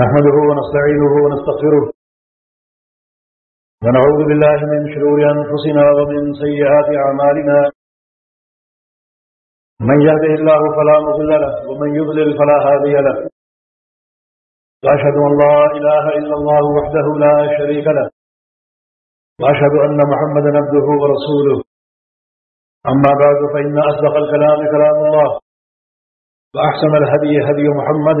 نحمده ونستعينه ونستغفره ونعوذ بالله من شرور أنفسنا ومن سيئات أعمالنا. من يهده الله فلا مضل له ومن يضلل فلا هادي له. وأشهد أن لا إله إلا الله وحده لا شريك له. وأشهد أن محمدا عبده ورسوله. أما بعد، فإن أصدق الكلام كلام الله. وأحسن الهدي هدي محمد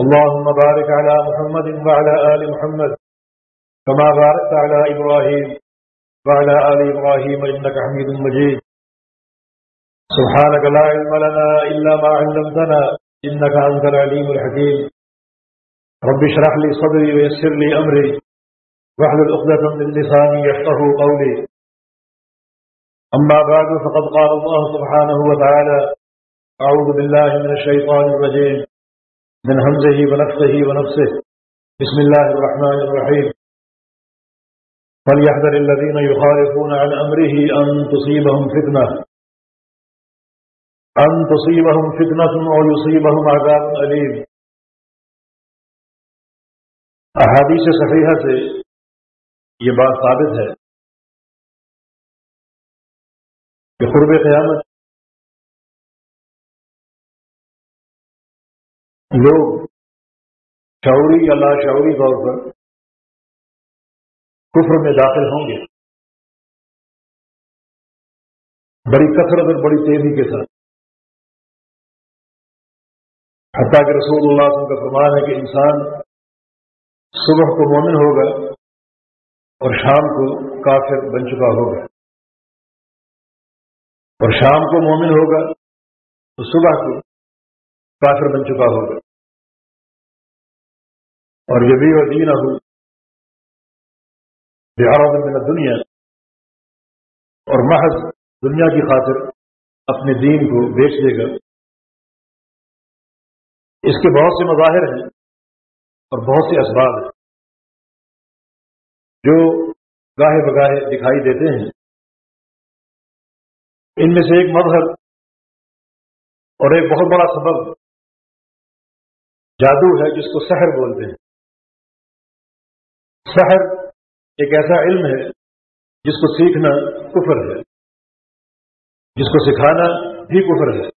اللهم بارك على محمد وعلى آل محمد كما باركت على إبراهيم وعلى آل إبراهيم إنك حميد مجيد. سبحانك لا علم لنا إلا ما علمتنا إنك أنت العليم الحكيم. رب اشرح لي صدري ويسر لي أمري. واحلل عقدة من لساني يفقهوا قولي. أما بعد، فقد قال الله سبحانه وتعالى أعوذ بالله من الشيطان الرجيم. من همزه ونفسه ونفسه. بسم الله الرحمن الرحيم. فليحذر الذين يخالفون عن أمره أن تصيبهم فتنة. أن تصيبهم فتنة أو يصيبهم عذاب أليم. احادیث صحیحہ سے یہ بات ثابت ہے کہ قرب قیامت لوگ شعوری یا لاشعوری طور پر کفر میں داخل ہوں گے۔ بڑی کثرت اور بڑی تیزی کے ساتھ۔ حتیٰ کہ رسول اللہ علیہ وسلم کا فرمان ہے کہ انسان صبح کو مومن ہوگا اور شام کو کافر بن چکا ہوگا۔ اور شام کو مومن ہوگا تو صبح کو کافر بن چکا ہوگا۔ اور یہ بھی وزین بہار من دنیا اور محض دنیا کی خاطر اپنے دین کو بیچ دے گا۔ اس کے بہت سے مظاہر ہیں اور بہت سے اسباب ہیں۔ جو گاہے بگاہے دکھائی دیتے ہیں۔ ان میں سے ایک مظہر اور ایک بہت بڑا سبب جادو ہے جس کو سحر بولتے ہیں۔ سحر ایک ایسا علم ہے جس کو سیکھنا کفر ہے۔ جس کو سکھانا بھی کفر ہے۔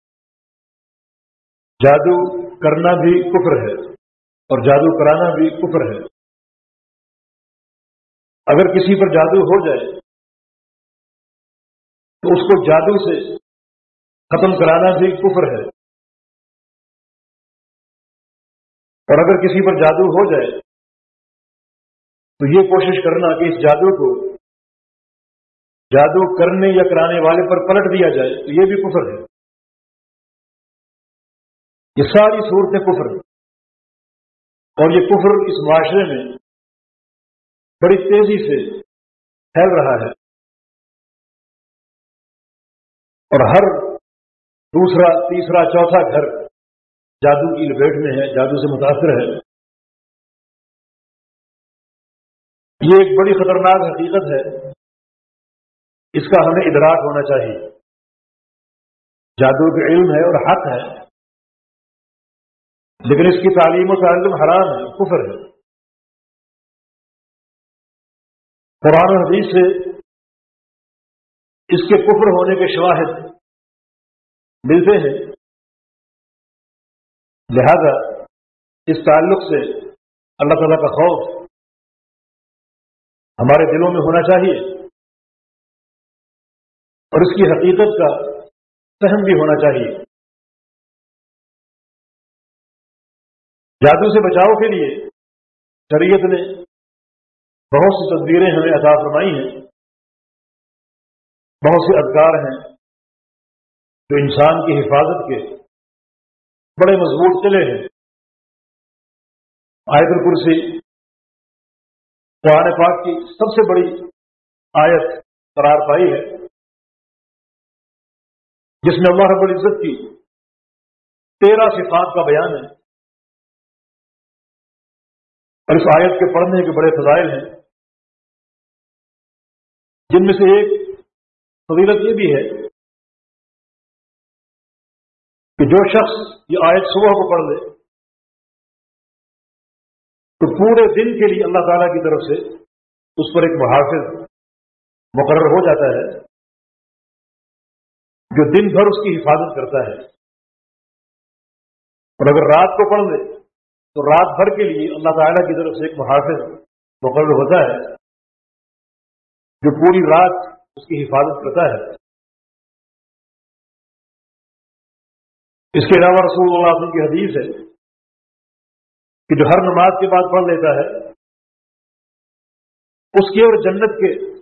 جادو کرنا بھی کفر ہے اور جادو کرانا بھی کفر ہے۔ اگر کسی پر جادو ہو جائے تو اس کو جادو سے ختم کرانا بھی کفر ہے۔ اور اگر کسی پر جادو ہو جائے تو یہ کوشش کرنا کہ اس جادو کو جادو کرنے یا کرانے والے پر پلٹ دیا جائے، تو یہ بھی کفر ہے۔ یہ ساری صورتیں کفر ہیں۔ اور یہ کفر اس معاشرے میں بڑی تیزی سے پھیل رہا ہے۔ اور ہر دوسرا، تیسرا، چوتھا گھر جادو کی لپیٹ میں ہے، جادو سے متاثر ہے۔ یہ ایک بڑی خطرناک حقیقت ہے۔ اس کا ہمیں ادراک ہونا چاہیے۔ جادو کا علم ہے اور حق ہے، لیکن اس کی تعلیم و تعلیم حرام ہے، کفر ہے۔ قرآن و حدیث سے اس کے کفر ہونے کے شواہد ملتے ہیں۔ لہذا اس تعلق سے اللہ تعالیٰ کا خوف ہمارے دلوں میں ہونا چاہیے۔ اور اس کی حقیقت کا سہم بھی ہونا چاہیے۔ جادو سے بچاؤ کے لیے شریعت نے بہت سی تصویریں ہمیں عطا فرمائی ہیں۔ بہت سے ادکار ہیں جو انسان کی حفاظت کے بڑے مضبوط قلعے ہیں۔ آیت الکرسی قرآن پاک کی سب سے بڑی آیت قرار پائی ہے، جس میں اللہ رب العزت کی تیرہ صفات کا بیان ہے۔ اور اس آیت کے پڑھنے کے بڑے فضائل ہیں۔ جن میں سے ایک فضیلت یہ بھی ہے کہ جو شخص یہ آیت صبح کو پڑھ لے تو پورے دن کے لیے اللہ تعالیٰ کی طرف سے اس پر ایک محافظ مقرر ہو جاتا ہے، جو دن بھر اس کی حفاظت کرتا ہے۔ اور اگر رات کو پڑھ لے، تو رات بھر کے لیے اللہ تعالیٰ کی طرف سے ایک محافظ مقرر ہوتا ہے، جو پوری رات اس کی حفاظت کرتا ہے۔ اس کے علاوہ رسول اللہ علیہ وسلم کی حدیث ہے کہ جو ہر نماز کے بعد پڑھ لیتا ہے، اس کے اور جنت کے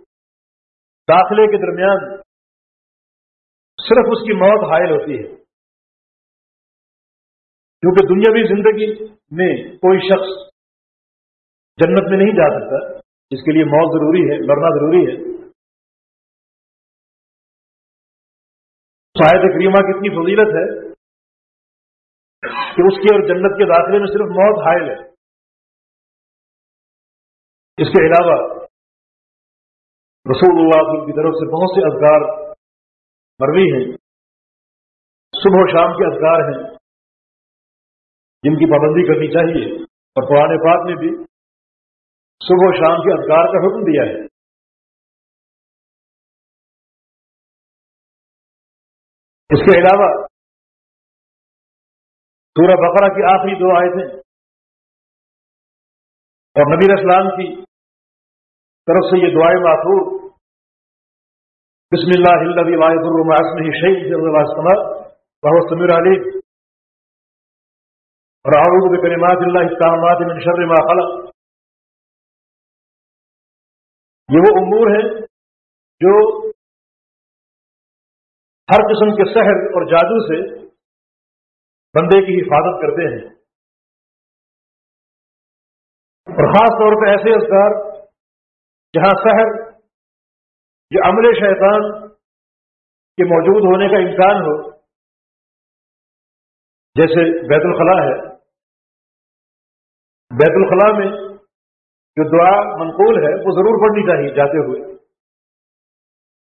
داخلے کے درمیان صرف اس کی موت حائل ہوتی ہے۔ کیونکہ دنیاوی زندگی میں کوئی شخص جنت میں نہیں جا سکتا اس کے لیے موت ضروری ہے، مرنا ضروری ہے۔ شاید کریمہ کی اتنی فضیلت ہے کہ اس کے اور جنت کے داخلے میں صرف موت حائل ہے۔ اس کے علاوہ رسول اللہ وسلم کی طرف سے بہت سے اذکار مروی ہیں۔ صبح و شام کے اذکار ہیں۔ جن کی پابندی کرنی چاہیے۔ اور قرآن پاک نے بھی صبح و شام کے اذکار کا حکم دیا ہے۔ اس کے علاوہ سورہ بقرہ کی آخری دو آئے تھے اور نبی اسلام کی طرف سے یہ دعائیں معصور بسم اللہ واحد الرماسم شہید بہت سمیر علی اور آروب کلمات اللہ اقدامات من شر ما خلق۔ یہ وہ امور ہیں جو ہر قسم کے سحر اور جادو سے بندے کی حفاظت کرتے ہیں۔ اور خاص طور پہ ایسے اذکار جہاں شہر جو عمل شیطان کے موجود ہونے کا امکان ہو، جیسے بیت الخلاء ہے۔ بیت الخلاء میں جو دعا منقول ہے، وہ ضرور پڑھنی چاہیے، جاتے ہوئے۔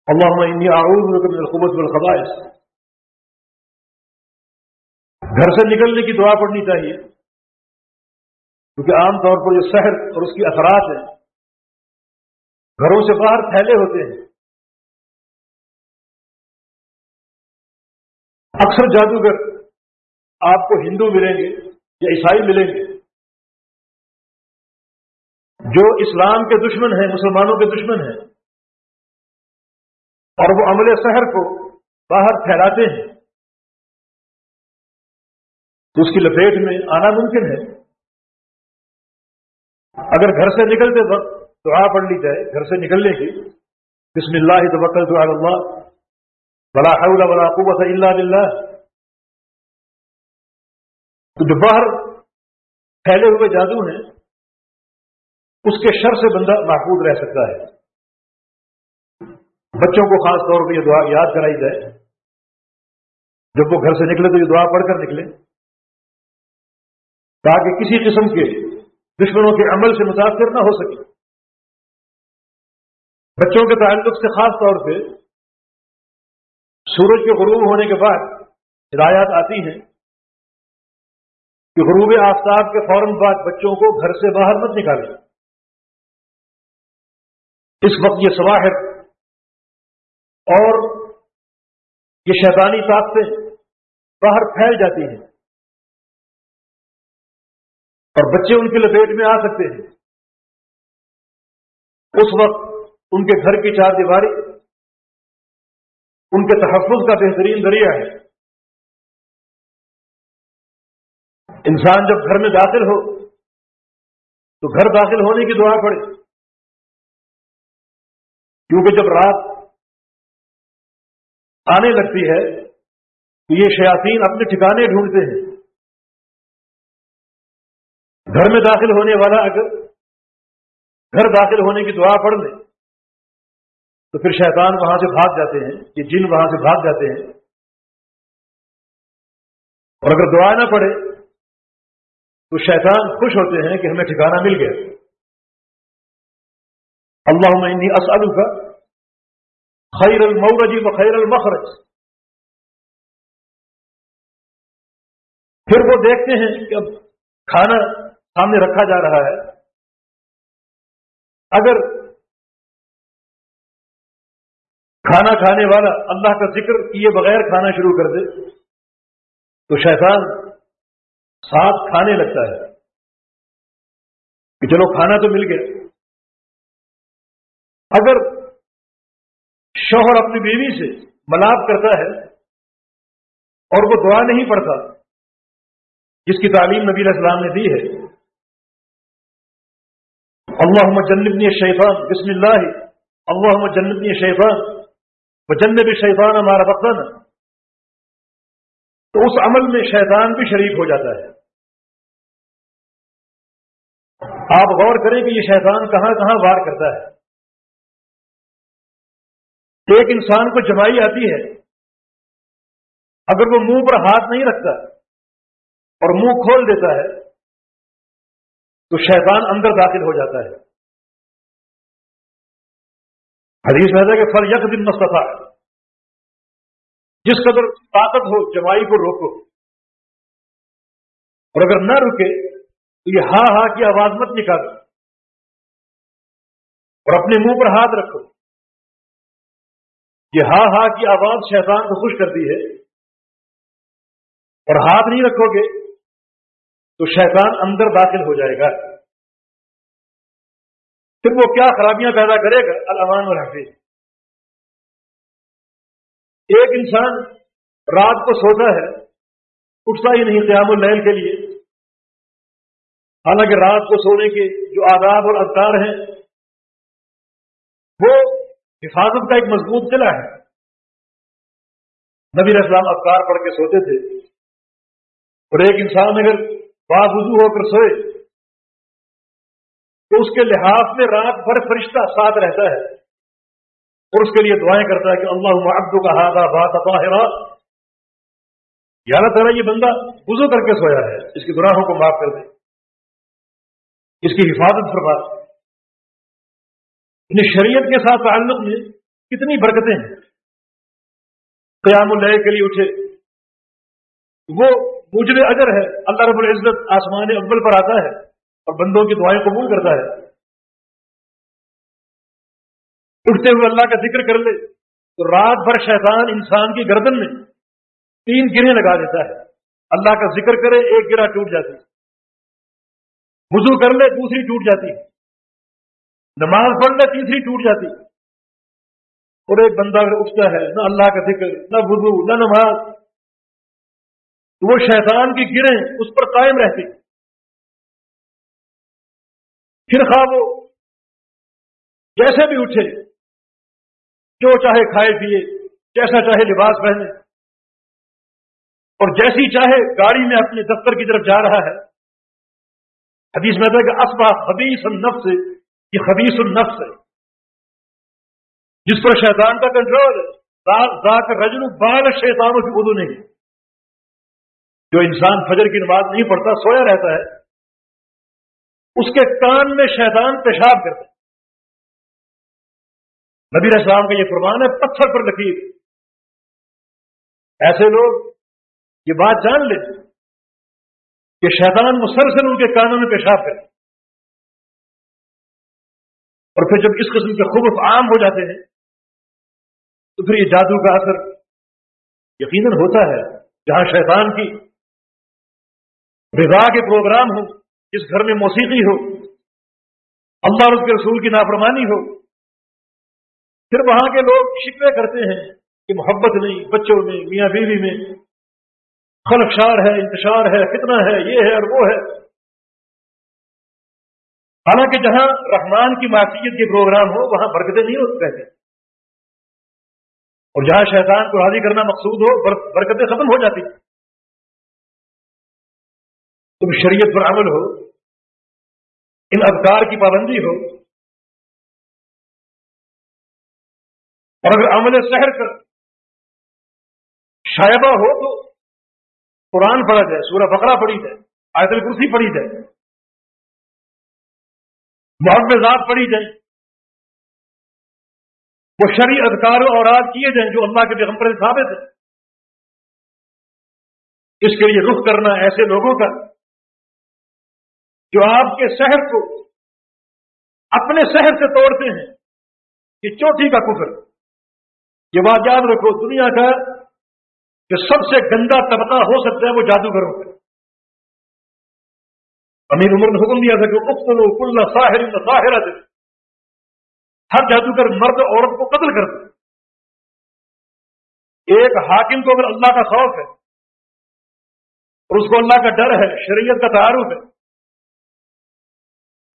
اللہ انی اعوذ بک من الخبث والخبائث۔ گھر سے نکلنے کی دعا پڑنی چاہیے۔ کیونکہ عام طور پر جو شہر اور اس کی اثرات ہیں۔ گھروں سے باہر پھیلے ہوتے ہیں۔ اکثر جادوگر آپ کو ہندو ملیں گے یا عیسائی ملیں گے۔ جو اسلام کے دشمن ہیں، مسلمانوں کے دشمن ہیں اور وہ عمل شہر کو باہر پھیلاتے ہیں۔ تو اس کی لپیٹ میں آنا ممکن ہے۔ اگر گھر سے نکلتے وقت دعا پڑھ لی جائے، گھر سے نکلنے کی، بسم اللہ توکل تو اللہ بلا حول بلا قوت اللہ بلّہ تو جو باہر پھیلے ہوئے جادو ہیں، اس کے شر سے بندہ محفوظ رہ سکتا ہے۔ بچوں کو خاص طور پہ یہ دعا یاد کرائی جائے۔ جب وہ گھر سے نکلے تو یہ دعا پڑھ کر نکلے۔ تاکہ کسی قسم کے دشمنوں کے عمل سے متاثر نہ ہو سکے۔ بچوں کے تعلق سے خاص طور پہ سورج کے غروب ہونے کے بعد ہدایات آتی ہیں کہ غروب آفتاب کے فوراً بعد بچوں کو گھر سے باہر مت نکالیں۔ اس وقت یہ سواہر اور یہ شیطانی طاقتیں باہر پھیل جاتی ہیں۔ اور بچے ان کی لپیٹ میں آ سکتے ہیں۔ اس وقت ان کے گھر کی چار دیواری، ان کے تحفظ کا بہترین ذریعہ ہے۔ انسان جب گھر میں داخل ہو، تو گھر داخل ہونے کی دعا پڑے کیونکہ جب رات آنے لگتی ہے، تو یہ شیاطین اپنے ٹھکانے ڈھونڈتے ہیں۔ گھر میں داخل ہونے والا اگر گھر داخل ہونے کی دعا پڑھ لے، تو پھر شیطان وہاں سے بھاگ جاتے ہیں، یہ جن وہاں سے بھاگ جاتے ہیں۔ اور اگر دعا نہ پڑے تو شیطان خوش ہوتے ہیں کہ ہمیں ٹھکانہ مل گیا۔ اللہ انی اسلو کا خیر المورجی و خیر المخرج۔ پھر وہ دیکھتے ہیں کہ اب کھانا سامنے رکھا جا رہا ہے۔ اگر کھانا کھانے والا اللہ کا ذکر کیے بغیر کھانا شروع کر دے، تو شیطان ساتھ کھانے لگتا ہے۔ کہ چلو کھانا تو مل گیا۔ اگر شوہر اپنی بیوی سے ملاپ کرتا ہے اور وہ دعا نہیں پڑتا جس کی تعلیم نبی علیہ السلام نے دی ہے اللہ جنبنی شیفان بسم اللہ اللہ جنبنی شیفان وہ جنب شیفان ہمارا وقت تو اس عمل میں شیطان بھی شریک ہو جاتا ہے. آپ غور کریں کہ یہ شیطان کہاں کہاں وار کرتا ہے. ایک انسان کو جمائی آتی ہے. اگر وہ منہ پر ہاتھ نہیں رکھتا اور منہ کھول دیتا ہے تو شیطان اندر داخل ہو جاتا ہے۔ حدیث میں کہ فر یک دن مستفا جس قدر طاقت ہو جمائی کو روکو۔ اور اگر نہ رکے، تو یہ ہاں ہاں کی آواز مت نکالو۔ اور اپنے منہ پر ہاتھ رکھو۔ یہ ہاں ہاں کی آواز شیطان کو خوش کرتی ہے۔ اور ہاتھ نہیں رکھو گے تو شیطان اندر داخل ہو جائے گا۔ پھر وہ کیا خرابیاں پیدا کرے گا؟ الامان اور حفیظ ایک انسان رات کو سوتا ہے، اٹھتا ہی نہیں قیام الحل کے لیے۔ حالانکہ رات کو سونے کے جو آداب اور اذکار ہیں، وہ حفاظت کا ایک مضبوط قلعہ ہے۔ نبی اسلام افکار پڑھ کے سوتے تھے۔ اور ایک انسان اگر باوضو ہو کر سوئے۔ تو اس کے لحاظ میں رات بھر فرشتہ ساتھ رہتا ہے۔ اور اس کے لیے دعائیں کرتا ہے کہ اللہ ابدو کا ہاتھا بات اطاہرا یا اللہ تعالیٰ، یہ بندہ وضو کر کے سویا ہے۔ اس کی گناہوں کو معاف کر دے۔ اس کی حفاظت فرما۔ یعنی شریعت کے ساتھ تعلق میں کتنی برکتیں ہیں۔ قیام اللہ کے لیے اٹھے۔ وہ مجرے اجر ہے، اللہ رب العزت آسمان اول پر آتا ہے اور بندوں کی دعائیں قبول کرتا ہے۔ اٹھتے ہوئے اللہ کا ذکر کر لے، تو رات بھر شیطان انسان کی گردن میں تین گرے لگا دیتا ہے۔ اللہ کا ذکر کرے، ایک گرا ٹوٹ جاتی۔ وضو کر لے، دوسری ٹوٹ جاتی۔ نماز پڑھ لے، تیسری ٹوٹ جاتی۔ اور ایک بندہ اگر اٹھتا ہے، نہ اللہ کا ذکر، نہ وضو، نہ نماز تو وہ شیطان کی گریں اس پر قائم رہتی۔ پھر خواہ وہ جیسے بھی اٹھے، جو چاہے کھائے پیے جیسا چاہے لباس پہنے۔ اور جیسی چاہے گاڑی میں اپنے دفتر کی طرف جا رہا ہے۔ حدیث میں کہ اسبا حدیث نفس سے یہ خبیص النفس ہے۔ جس پر شیطان کا کنٹرول ہے۔ رجن بال شیطانوں کی اردو نہیں۔ جو انسان فجر کی نماز نہیں پڑھتا، سویا رہتا ہے، اس کے کان میں شیطان پیشاب کرتا ہے۔ نبی السلام کا یہ فرمان ہے، پتھر پر لکیر۔ ایسے لوگ یہ بات جان لیں کہ شیطان مسلسل ان کے کانوں میں پیشاب کرے اور پھر جب اس قسم کے خوب عام ہو جاتے ہیں، تو پھر یہ جادو کا اثر یقیناً ہوتا ہے، جہاں شیطان کی رضا کے پروگرام ہو، جس گھر میں موسیقی ہو، اللہ رس کے رسول کی نافرمانی ہو، پھر وہاں کے لوگ شکوے کرتے ہیں کہ محبت نہیں، بچوں میں، میاں بیوی میں خلفشار ہے، انتشار ہے کتنا ہے، یہ ہے اور وہ ہے۔ حالانکہ جہاں رحمان کی معصیت کے پروگرام ہو، وہاں برکتیں نہیں ہو رہتے اور جہاں شیطان کو راضی کرنا مقصود ہو برکتیں ختم ہو جاتی۔ تم شریعت پر عمل ہو، ان افکار کی پابندی ہو، اور اگر عمل شہر کر شائبہ ہو تو قرآن پڑھا جائے، سورہ بکرا پڑھی جائے، آیت الکرسی پڑھی جائے محبت پڑھی جائے، وہ شری ادکار اور آج کیے جائیں جو اللہ کے پیغمبر ثابت ہے اس کے لیے رخ کرنا ایسے لوگوں کا جو آپ کے شہر کو اپنے شہر سے توڑتے ہیں، یہ چوٹی کا کفر۔ یہ بات یاد رکھو، دنیا کا جو سب سے گندا طبقہ ہو سکتا ہے، وہ جادوگروں کا۔ امیر عمر نے حکم دیا تھا کہ اختلو کل ساحر ساحرہ دے ہر جادوگر مرد عورت کو قتل کر دے۔ ایک حاکم کو اگر اللہ کا خوف ہے اور اس کو اللہ کا ڈر ہے، شریعت کا تعارف ہے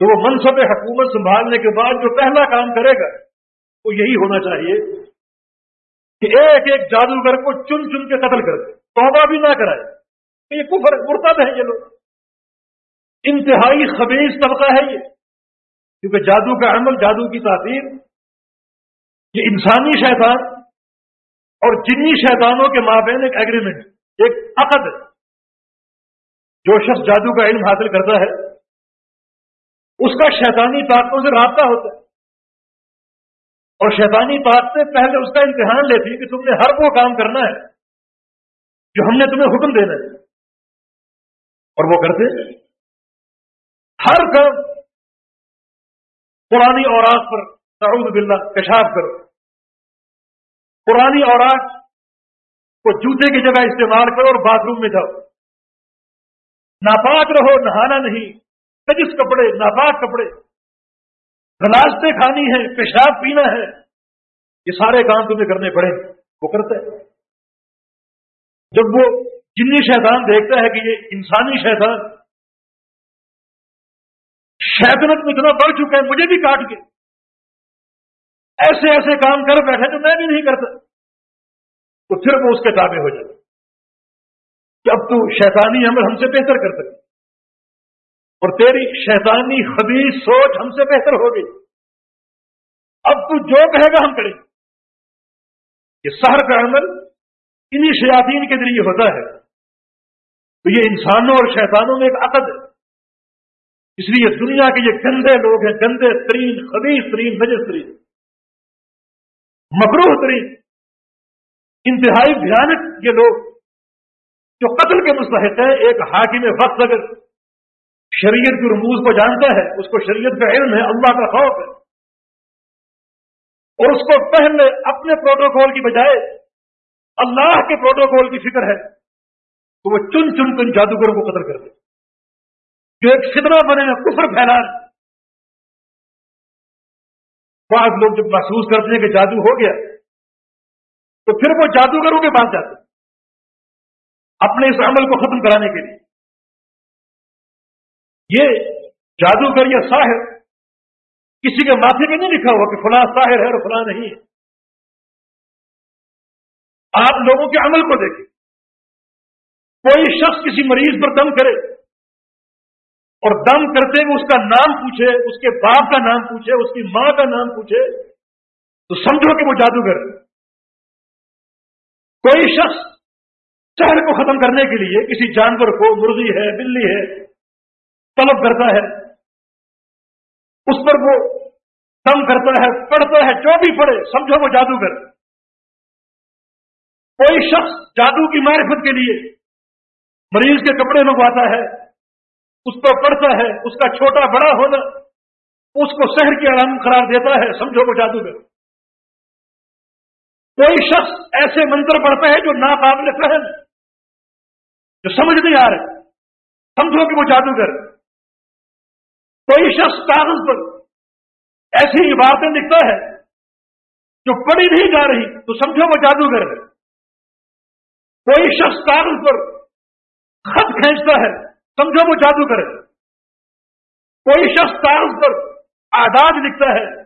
تو وہ منصب حکومت سنبھالنے کے بعد جو پہلا کام کرے گا، وہ یہی ہونا چاہیے کہ ایک ایک جادوگر کو چن چن کے قتل کر دے، توبہ بھی نہ کرائے۔ کہ یہ کفر مرتب ہے یہ لوگ۔ انتہائی خبیص طبقہ ہے یہ۔ کیونکہ جادو کا عمل، جادو کی تاثیر، یہ انسانی شیطان اور جنی شیطانوں کے مابین ایک ایگریمنٹ ایک عقد ہے۔ جو شخص جادو کا علم حاصل کرتا ہے اس کا شیطانی طاقتوں سے رابطہ ہوتا ہے۔ اور شیطانی طاقتیں پہلے اس کا امتحان لیتی کہ تم نے ہر وہ کام کرنا ہے جو ہم نے تمہیں حکم دینا ہے۔ اور وہ کرتے ہر کام۔ پرانی اوراق پر تعود باللہ، کشاف کرو۔ پرانی اوراق کو جوتے کی جگہ استعمال کرو اور باتھ روم میں جاؤ۔ ناپاک رہو، نہانا نہیں۔ نجس کپڑے، ناپاک کپڑے۔ گلاستے کھانی ہے پیشاب پینا ہے۔ یہ سارے کام تمہیں کرنے پڑے۔ وہ کرتا ہے۔ جب وہ جنی شیطان دیکھتا ہے کہ یہ انسانی شیطان شیطنت میں اتنا بڑھ چکا ہے، مجھے بھی کاٹ کے۔ ایسے ایسے کام کر بیٹھے جو میں بھی نہیں کرتا۔ تو پھر وہ اس کے تابع ہو جائے کہ اب تو شیطانی عمل ہم سے بہتر کر سکے اور تیری شیطانی خبیص سوچ ہم سے بہتر ہو گئی۔ اب تو جو کہے گا ہم کریں یہ سہر کا عمل انہی شیاطین کے ذریعے ہوتا ہے۔ تو یہ انسانوں اور شیطانوں میں ایک عقد ہے۔ اس لیے دنیا کے یہ گندے لوگ ہیں، گندے ترین، خبیص ترین، نجس ترین۔ مقروح ترین۔ انتہائی بھیانک یہ لوگ جو قتل کے مستحق ہیں، ایک حاکم وقت اگر شریعت کی رموز کو جانتا ہے، اس کو شریعت کا علم ہے، اللہ کا خوف ہے۔ اور اس کو پہلے اپنے پروٹوکول کی بجائے اللہ کے پروٹوکول کی فکر ہے، تو وہ چن چن کر جادوگروں کو قتل کر دے۔ جو ایک فتنہ بنے میں کفر پھیلا بعض لوگ جب محسوس کرتے ہیں کہ جادو ہو گیا، تو پھر وہ جادوگروں کے پاس جاتے اپنے اس عمل کو ختم کرانے کے لیے۔ یہ جادوگر یا ساحر، کسی کے ماتھے پہ نہیں لکھا ہوا کہ فلاں ساحر ہے اور فلاں نہیں ہے۔ آپ لوگوں کے عمل کو دیکھیں۔ کوئی شخص کسی مریض پر دم کرے اور دم کرتے ہوئے اس کا نام پوچھے، اس کے باپ کا نام پوچھے، اس کی ماں کا نام پوچھے، تو سمجھو کہ وہ جادوگر ہے۔ کوئی شخص شہر کو ختم کرنے کے لیے کسی جانور کو مرغی ہے، بلی ہے طلب کرتا ہے۔ اس پر وہ دم کرتا ہے، پڑھتا ہے، جو بھی پڑھے، سمجھو وہ جادوگر۔ کوئی شخص جادو کی معرفت کے لیے مریض کے کپڑے منگواتا ہے، اس پر پڑھتا ہے، اس کا چھوٹا بڑا ہونا، اس کو شہر کی علامت قرار دیتا ہے، سمجھو وہ جادوگر۔ کوئی شخص ایسے منتر پڑھتا ہے جو ناقابل فہم، جو سمجھ نہیں آ رہے سمجھو کہ وہ جادوگر۔ کوئی شخص کاغذ پر ایسی عبارتیں لکھتا ہے جو پڑھی نہیں جا رہی، تو سمجھو وہ جادوگر ہے۔ کوئی شخص کاغذ پر خط کھینچتا ہے، سمجھو وہ جادوگر ہے۔ کوئی شخص کاغذ پر آداد لکھتا ہے،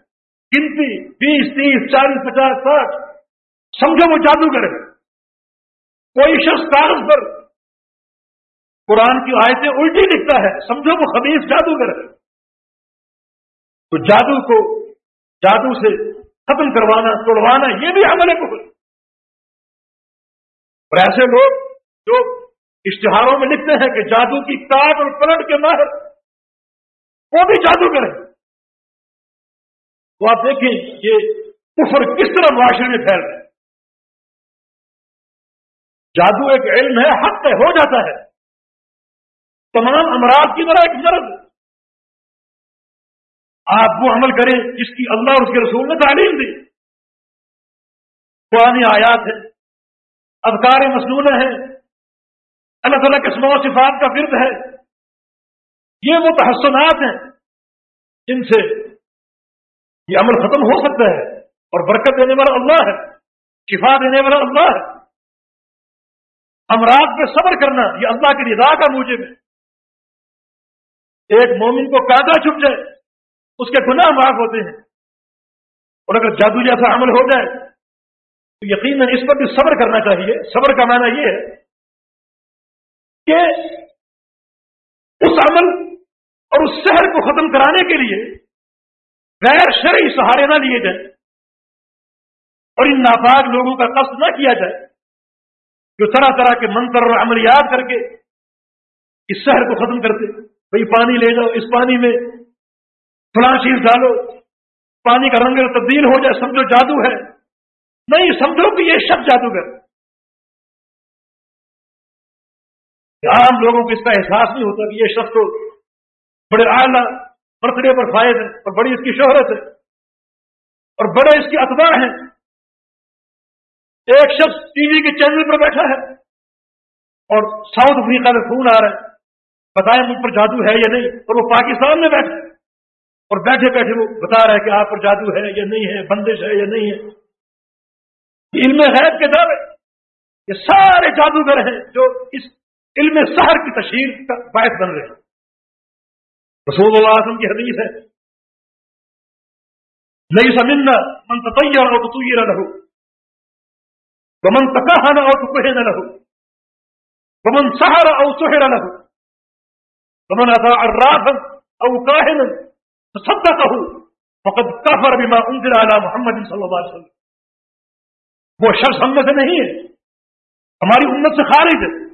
گنتی، بیس، تیس، چالیس، پچاس، ساٹھ، سمجھو وہ جادوگر ہے۔ کوئی شخص کاغذ پر قرآن کی آیتیں الٹی لکھتا ہے، سمجھو وہ خبیص جادوگر ہے۔ تو جادو کو جادو سے ختم کروانا، توڑوانا، یہ بھی عمل کفر اور ایسے لوگ جو اشتہاروں میں لکھتے ہیں کہ جادو کی کاٹ اور پلٹ کے ماہر وہ بھی جادو کریں۔ تو آپ دیکھیں یہ کفر کس طرح معاشرے میں پھیل رہے ہیں جادو ایک علم ہے، حق ہو جاتا ہے۔ تمام امراض کی طرح ایک مرض آپ وہ عمل کریں جس کی اللہ اور اس کے رسول نے تعلیم دی۔ پرانی آیات ہے ادکار مصنون ہیں۔ اللہ تعالیٰ کے سما صفات کا فرد ہے۔ یہ وہ تحسنات ہیں۔ جن سے یہ عمل ختم ہو سکتا ہے اور برکت دینے والا اللہ ہے، شفا دینے والا اللہ ہے۔ امراض پہ صبر کرنا، یہ اللہ کی رضا کا موجب ہے۔ ایک مومن کو قاعدہ چھپ جائے۔ اس کے گناہ معاف ہوتے ہیں۔ اور اگر جادو جیسا عمل ہو جائے، تو یقیناً اس پر بھی صبر کرنا چاہیے۔ صبر کا معنی یہ ہے کہ اس عمل اور اس شہر کو ختم کرانے کے لیے غیر شرعی سہارے نہ لیے جائیں۔ اور ان ناپاک لوگوں کا قصد نہ کیا جائے، جو طرح طرح کے منتر اور عملیات کر کے اس شہر کو ختم کرتے بھئی پانی لے جاؤ، اس پانی میں فلاں چیز ڈالو۔ پانی کا رنگ تبدیل ہو جائے، سمجھو جادو ہے۔ نہیں سمجھو کہ یہ شخص جادوگر۔ عام لوگوں کو اس کا احساس نہیں ہوتا کہ یہ شخص تو بڑے اعلیٰ مرتبے پر فائد ہے اور بڑی اس کی شہرت ہے اور بڑے اس کی اتباع ہیں۔ ایک شخص ٹی وی کے چینل پر بیٹھا ہے اور ساؤتھ افریقہ میں فون آ رہا ہے۔ بتائیں مجھ پر جادو ہے یا نہیں؟ اور وہ پاکستان میں بیٹھے اور بیٹھے بیٹھے وہ بتا رہا ہے کہ آپ پر جادو ہے یا نہیں ہے، بندش ہے یا نہیں ہے۔ علم غیب کے دعوے۔ یہ سارے جادوگر ہیں جو اس علم سہر کی تشہیر کا باعث بن رہے ہیں۔ رسول اللہ وسلم کی حدیث ہے۔ نہیں سمنا من تطیر اور تطیر رہو بمن تکاہا نہ ومن تکہن او تکہن لہو ومن سہر او سہر لہو ومن اتا عرافا او کاہن کاہنا تصدقه فقد کفر بما انزل على محمد صلی اللہ علیہ وسلم. وہ شخص ہم میں سے نہیں ہے۔ ہماری امت سے خارج ہے۔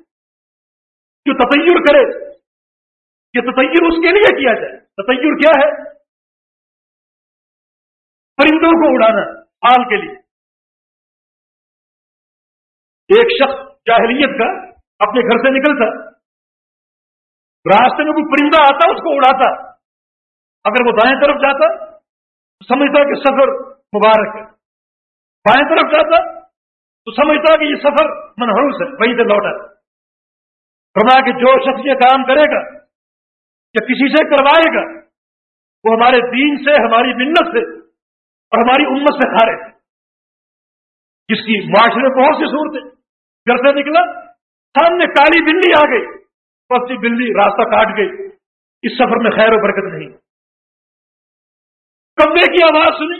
جو تطیر کرے، یہ تطیر اس کے لیے کیا جائے۔ تطیر کیا ہے؟ پرندوں کو اڑانا، حال کے لیے۔ ایک شخص جاہلیت کا اپنے گھر سے نکلتا، راستے میں کوئی پرندہ آتا، اس کو اڑاتا۔ اگر وہ دائیں طرف جاتا تو سمجھتا کہ سفر مبارک ہے۔ بائیں طرف جاتا، تو سمجھتا کہ یہ سفر منحوس ہے، وہیں سے لوٹا۔ فرما کہ جو شخص یہ کام کرے گا، یا کسی سے کروائے گا، وہ ہمارے دین سے، ہماری منت سے اور ہماری امت سے کھارے جس کی معاشرے بہت سی صورتیں، گھر سے نکلا، سامنے کالی بلی آ گئی پسی بلی راستہ کاٹ گئی۔ اس سفر میں خیر و برکت نہیں۔ کبے کی آواز سنی۔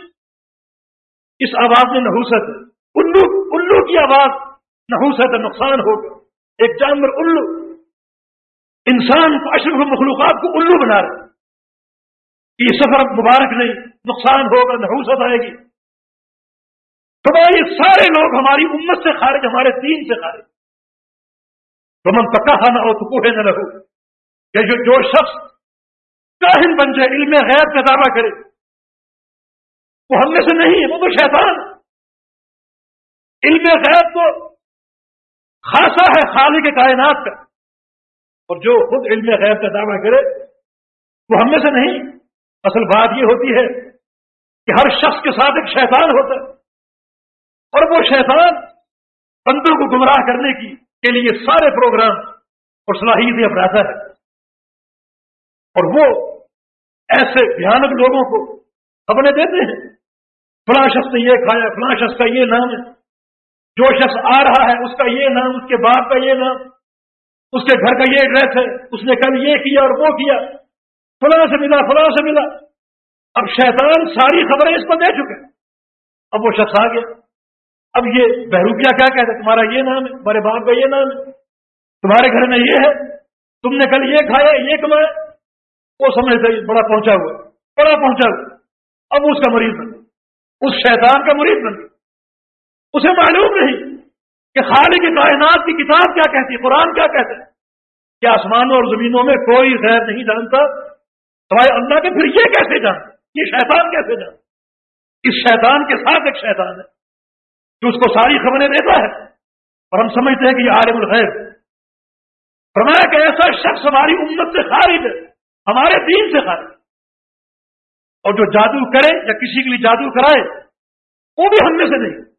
اس آواز میں نحوست ہے۔ الو الو کی آواز نحوست ہے، نقصان ہوگا ایک جانور الو۔ انسان کو اشرف مخلوقات کو الو بنا رہے یہ سفر مبارک نہیں، نقصان ہوگا، نحوست آئے گی۔ یہ سارے لوگ ہماری امت سے خارج، ہمارے دین سے خارج۔ تو من پکا نہ ہو تو کوہے نہ رہو۔ کہ جو جو شخص کاہن بن جائے، علم غیر کا دعویٰ کرے وہ ہم میں سے نہیں ہے وہ تو شیطان۔ علم غیر تو خاصا ہے خالی کے کائنات کا۔ اور جو خود علم غیر کا دعویٰ کرے، وہ ہم میں سے نہیں۔ اصل بات یہ ہوتی ہے کہ ہر شخص کے ساتھ ایک شیطان ہوتا ہے۔ اور وہ شیطان بندوں کو گمراہ کرنے کی، کے لیے سارے پروگرام اور صلاحیتیں اپناتا ہے۔ اور وہ ایسے بھیانک لوگوں کو خبریں دیتے ہیں۔ فلاں شخص نے یہ کھایا، فلاں شخص کا یہ نام ہے۔ جو شخص آ رہا ہے، اس کا یہ نام، اس کے باپ کا یہ نام، اس کے گھر کا یہ ایڈریس ہے۔ اس نے کل یہ کیا اور وہ کیا۔ فلاں سے ملا، فلاں سے ملا۔ اب شیطان ساری خبریں اس کو دے چکے۔ اب وہ شخص آ گیا۔ اب یہ بہروپیہ کیا کہتے تمہارا یہ نام ہے، تمہارے باپ کا یہ نام ہے۔ تمہارے گھر میں یہ ہے۔ تم نے کل یہ کھایا، یہ کمایا وہ سمجھتا بڑا پہنچا ہوا بڑا پہنچا ہوا اب اس کا مریض بن اس شیطان کا مریض بن اسے معلوم نہیں کہ خالق کائنات کی کتاب کیا کہتی ہے، قرآن کیا کہتے ہیں کہ آسمانوں اور زمینوں میں کوئی غیر نہیں جانتا؟ سوائے اللہ کے پھر یہ کیسے جانتا؟ یہ شیطان کیسے جانتا؟ اس شیطان کے ساتھ ایک شیطان ہے جو اس کو ساری خبریں دیتا ہے۔ اور ہم سمجھتے ہیں کہ یہ عالم الخیر فرمایا کہ ایسا شخص ہماری امت سے خارج ہے، ہمارے دین سے خارج اور جو جادو کرے یا کسی کے لیے جادو کرائے، وہ بھی ہم میں سے نہیں۔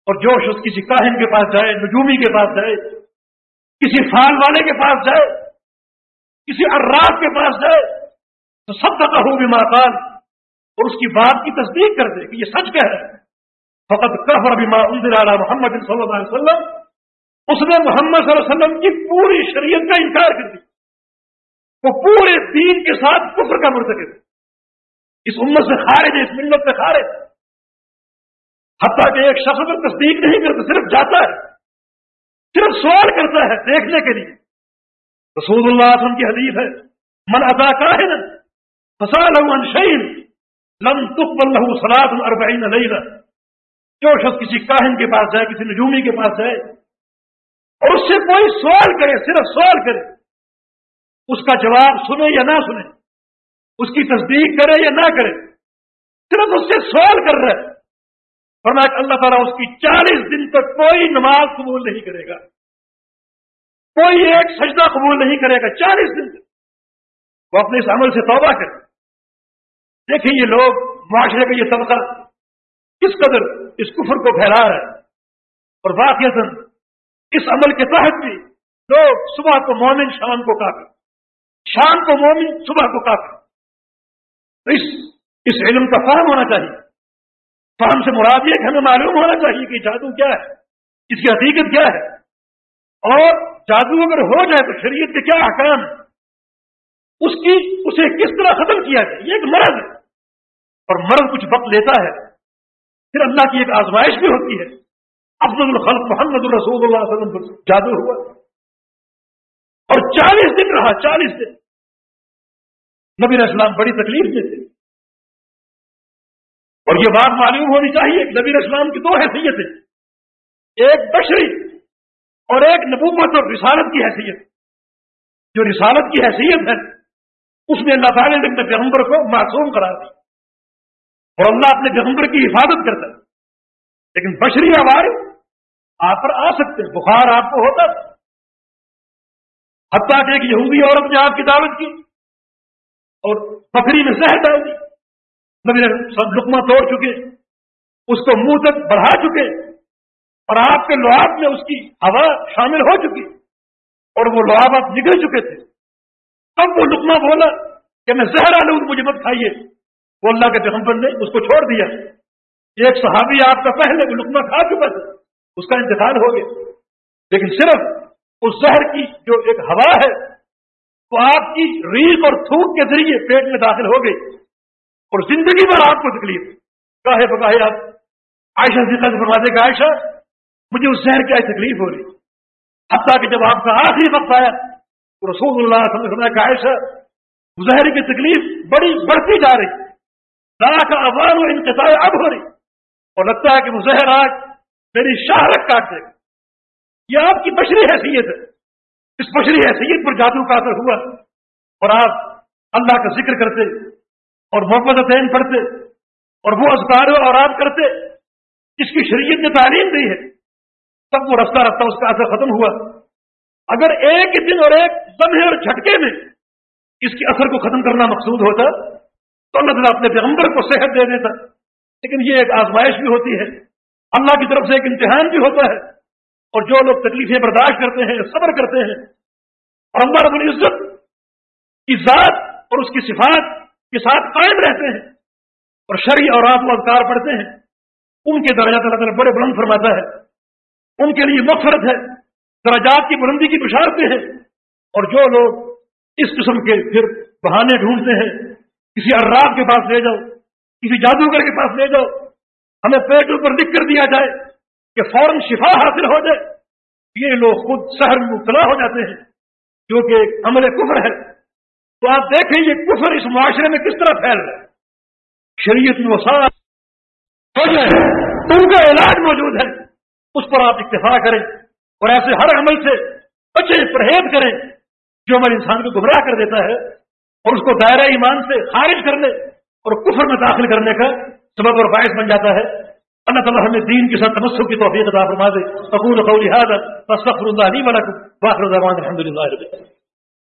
اور جو شخص کسی کاہن کے پاس جائے، نجومی کے پاس جائے، کسی فال والے کے پاس جائے، کسی ارراف کے پاس جائے، تو سب کا ہو بھی ماکال اور اس کی بات کی تصدیق کر دے کہ یہ سچ کہہ رہے فقط کفر بھی ماں محمد صلی اللہ علیہ وسلم۔ اس نے محمد صلی اللہ علیہ وسلم کی پوری شریعت کا انکار کر دیا۔ وہ پورے دین کے ساتھ کفر کا مرتکب۔ اس امت سے خارج ہے اس ملت سے خارج حتیٰ کہ ایک شخص پر تصدیق نہیں کرتا، صرف جاتا ہے، صرف سوال کرتا ہے دیکھنے کے لیے۔ رسول اللہ وسلم کی حدیث ہے، من ادا کا ہے نا فسال شعین لم تک لہو سلاد اربعین لیلہ۔ جو شخص کسی کاہن کے پاس جائے، کسی نجومی کے پاس جائے، اور اس سے کوئی سوال کرے، صرف سوال کرے، اس کا جواب سنے یا نہ سنے۔ اس کی تصدیق کرے یا نہ کرے، صرف اس سے سوال کر رہے ورنہ اللہ تعالیٰ اس کی چالیس دن تک کوئی نماز قبول نہیں کرے گا۔ کوئی ایک سجدہ قبول نہیں کرے گا چالیس دن تک۔ وہ اپنے اس عمل سے توبہ کرے۔ دیکھیں یہ لوگ معاشرے کا یہ طبقہ کس قدر اس کفر کو پھیلا رہا ہے۔ اور واقع اس عمل کے تحت بھی لوگ صبح کو مومن، شام کو کافی شام کو مومن، صبح کو کافی تو اس اس علم کا فہم ہونا چاہیے۔ فہم سے مراد یہ کہ ہمیں معلوم ہونا چاہیے کہ جادو کیا ہے، اس کی حقیقت کیا ہے۔ اور جادو اگر ہو جائے تو شریعت کے کیا احکام اس کی، اسے کس طرح ختم کیا جائے؟ یہ ایک مرض ہے۔ اور مرض کچھ وقت لیتا ہے۔ پھر اللہ کی ایک آزمائش بھی ہوتی ہے۔ افضل الخلق محمد الرسول اللہ علیہ وسلم جادو ہوا۔ اور چالیس دن رہا، چالیس دن۔ نبی اسلام بڑی تکلیف میں تھے اور یہ بات معلوم ہونی چاہیے کہ نبی اسلام کی دو حیثیتیں ایک بشری اور ایک نبوت اور رسالت کی حیثیت۔ جو رسالت کی حیثیت ہے، اس میں اللہ تعالیٰ نے اپنے پیغمبر کو معصوم کرا دی اور اللہ اپنے پیغمبر کی حفاظت کرتا ہے۔ لیکن بشری آواز آپ پر آ سکتے بخار آپ کو ہوتا حتیٰ کہ ایک یہودی عورت نے آپ کی دعوت کی۔ اور بکری میں زہر ڈال دی۔ نبی سب لکما توڑ چکے، اس کو منہ تک بڑھا چکے، اور آپ کے لواب میں اس کی ہوا شامل ہو چکی، اور وہ لواب آپ نکل چکے تھے۔ تب وہ لکما بولا کہ میں زہر لوں مجھے مت کھائیے۔ وہ اللہ کے پیغمبر نے اس کو چھوڑ دیا۔ ایک صحابی آپ کا پہلے لکما کھا چکا تھا، اس کا انتقال ہو گیا۔ لیکن صرف اس زہر کی جو ایک ہوا ہے وہ آپ کی ریل اور تھوک کے ذریعے پیٹ میں داخل ہو گئی اور زندگی بھر آپ کو تکلیف کاہے بکاہے آپ عائشہ سے قدر فرماتے کہ عائشہ، مجھے اس زہر کی تکلیف ہو رہی۔ حتیٰ کہ جب آپ کا آخری وقت آیا تو رسول اللہ صلی اللہ علیہ وسلم کہ عائشہ زہر کی تکلیف بڑی بڑھتی جا رہی۔ ذرا کا افغان و انتظار اب ہو رہی۔ اور لگتا ہے کہ وہ زہر آج میری شہرت کاٹ دے گا۔ یہ آپ کی بشری حیثیت ہے۔ اس بشری حیثیت پر جادو کا اثر ہوا اور آپ اللہ کا ذکر کرتے اور محمد حسین پڑھتے اور وہ ازکار اور آپ کرتے جس کی شریعت نے تعلیم دی ہے، تب وہ رفتہ رفتہ اس کا اثر ختم ہوا۔ اگر ایک دن اور ایک لمحے اور جھٹکے میں اس کے اثر کو ختم کرنا مقصود ہوتا، تو اللہ تعالیٰ اپنے پیغمبر کو صحت دے دیتا۔ لیکن یہ ایک آزمائش بھی ہوتی ہے۔ اللہ کی طرف سے ایک امتحان بھی ہوتا ہے۔ اور جو لوگ تکلیفیں برداشت کرتے ہیں، صبر کرتے ہیں، اور اللہ رب العزت کی ذات اور اس کی صفات کے ساتھ قائم رہتے ہیں اور شرعی اور رات و اذکار پڑھتے ہیں۔ ان کے درجات اللہ تعالیٰ بڑے بلند فرماتا ہے۔ ان کے لیے مغفرت ہے۔ درجات کی بلندی کی بشارتیں ہیں۔ اور جو لوگ اس قسم کے پھر بہانے ڈھونڈتے ہیں، کسی اراب کے پاس لے جاؤ، کسی جادوگر کے پاس لے جاؤ، ہمیں پیٹ پر لکھ کر دیا جائے۔ کہ فوراً شفا حاصل ہو جائے۔ یہ لوگ خود شہر میں مبتلا ہو جاتے ہیں کیونکہ عمل کفر ہے۔ تو آپ دیکھیں یہ کفر اس معاشرے میں کس طرح پھیل رہا ہے۔ شریعت میں وہ سارا ہو جائے۔ ان کا علاج موجود ہے۔ اس پر آپ اکتفا کریں اور ایسے ہر عمل سے بچے، پرہیز کریں جو عمل انسان کو گمراہ کر دیتا ہے اور اس کو دائرہ ایمان سے خارج کرنے اور کفر میں داخل کرنے کا سبب اور باعث بن جاتا ہے۔ اللہ تعالیٰ ہمیں دین کے ساتھ تمسو کی توفیق عطا فرما دے اقول قولی هذا، فاستغفر الله لي ولكم واخر دعوانا الحمد لله رب العالمين۔